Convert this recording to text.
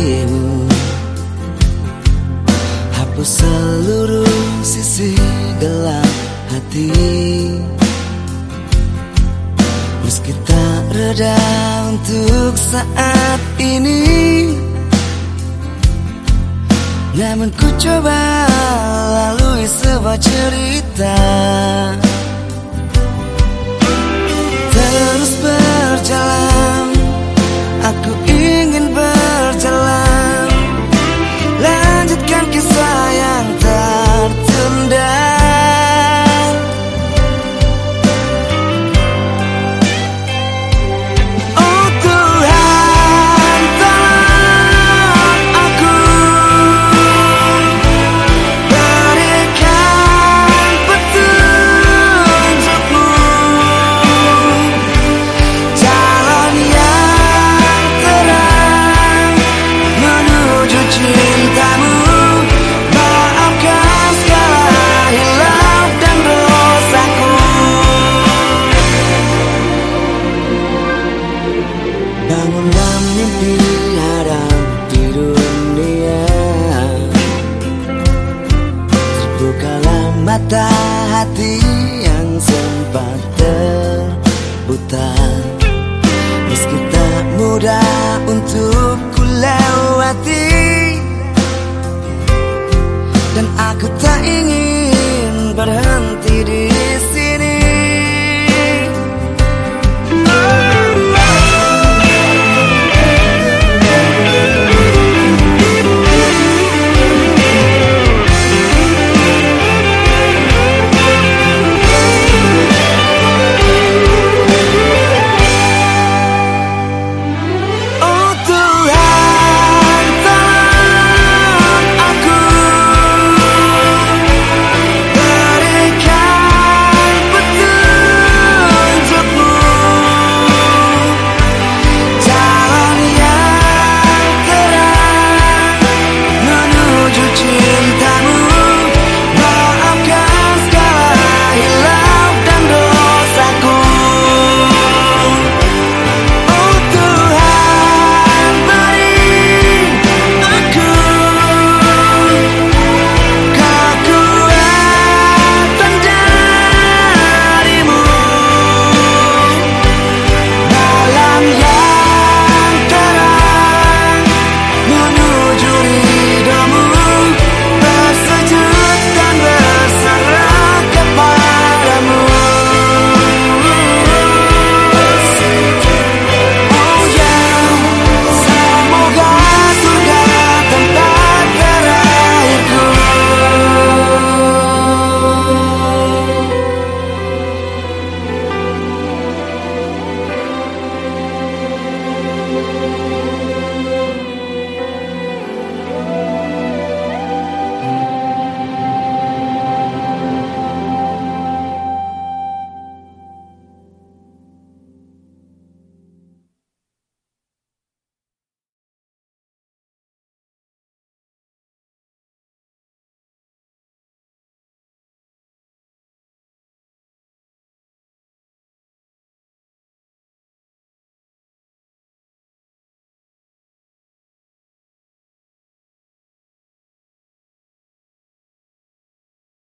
dirimu. Hapus seluruh sisi gelap hati. Meski tak reda untuk saat ini. Namun ku coba lalui sebuah cerita. Bangunlah mimpi hadap di dunia Terbukalah mata hati yang sempat terbuta